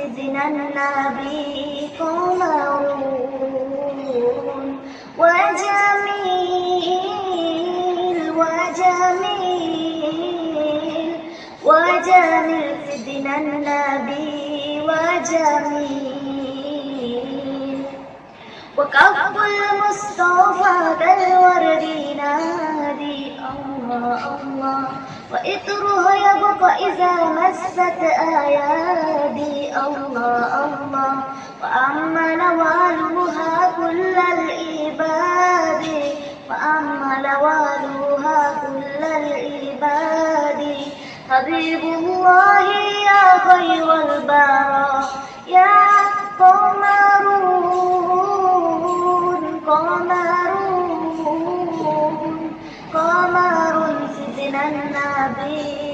سجن النبي قمرون وجميل وجميل وجميل. سجن النبي وجميل. وكف المصطفى بل الله الله يبقى إذا مست أيادي الله الله وأما نوالها كل العباد وأما نوالها كل العباد حبيب الله يا من النبي.